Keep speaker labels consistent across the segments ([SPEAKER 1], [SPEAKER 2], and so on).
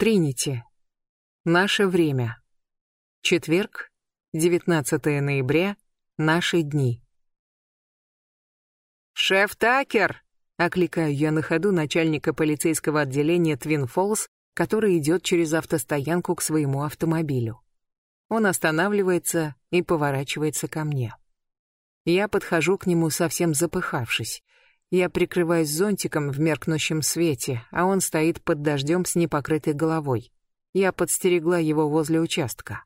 [SPEAKER 1] Тринити. Наше время. Четверг, 19 ноября, наши дни. «Шеф Такер!» — окликаю я на ходу начальника полицейского отделения Твин Фоллс, который идет через автостоянку к своему автомобилю. Он останавливается и поворачивается ко мне. Я подхожу к нему совсем запыхавшись. Я прикрываюсь зонтиком в меркнущем свете, а он стоит под дождем с непокрытой головой. Я подстерегла его возле участка.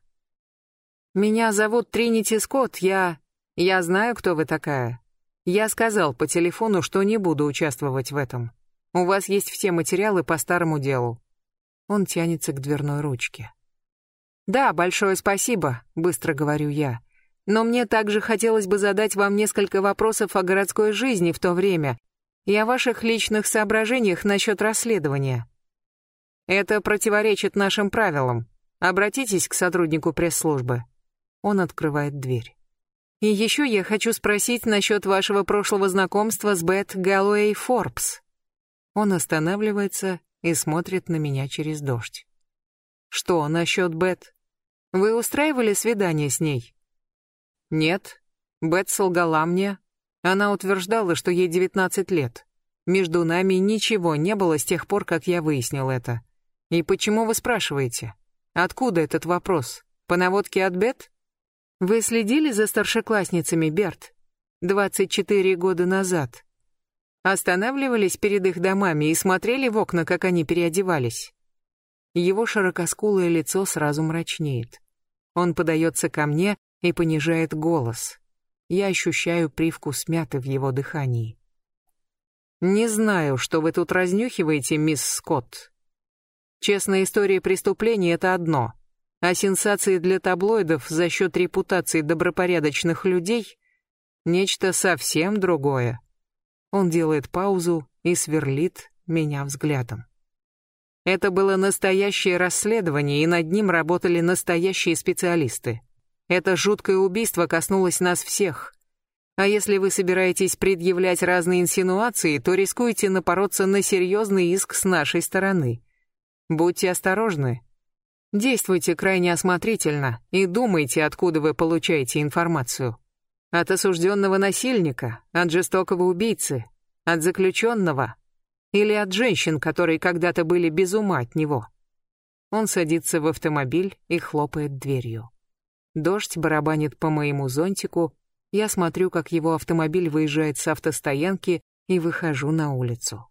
[SPEAKER 1] «Меня зовут Тринити Скотт, я... Я знаю, кто вы такая. Я сказал по телефону, что не буду участвовать в этом. У вас есть все материалы по старому делу». Он тянется к дверной ручке. «Да, большое спасибо», — быстро говорю я. Но мне также хотелось бы задать вам несколько вопросов о городской жизни в то время и о ваших личных соображениях насчет расследования. Это противоречит нашим правилам. Обратитесь к сотруднику пресс-службы. Он открывает дверь. И еще я хочу спросить насчет вашего прошлого знакомства с Бет Галлоуэй Форбс. Он останавливается и смотрит на меня через дождь. Что насчет Бет? Вы устраивали свидание с ней? Нет. Бет солгала мне. Она утверждала, что ей 19 лет. Между нами ничего не было с тех пор, как я выяснил это. И почему вы спрашиваете? Откуда этот вопрос? По наводке от Бет? Вы следили за старшеклассницами, Берт? 24 года назад. Останавливались перед их домами и смотрели в окна, как они переодевались. Его широкоскулое лицо сразу мрачнеет. Он подается ко мне, и понижает голос. Я ощущаю привкус мяты в его дыхании. «Не знаю, что вы тут разнюхиваете, мисс Скотт. Честная история преступления — это одно, а сенсации для таблоидов за счет репутации добропорядочных людей — нечто совсем другое». Он делает паузу и сверлит меня взглядом. Это было настоящее расследование, и над ним работали настоящие специалисты. Это жуткое убийство коснулось нас всех. А если вы собираетесь предъявлять разные инсинуации, то рискуете напороться на серьезный иск с нашей стороны. Будьте осторожны. Действуйте крайне осмотрительно и думайте, откуда вы получаете информацию. От осужденного насильника, от жестокого убийцы, от заключенного или от женщин, которые когда-то были без ума от него. Он садится в автомобиль и хлопает дверью. Дождь барабанит по моему зонтику, я смотрю, как его автомобиль выезжает с автостоянки и выхожу на улицу.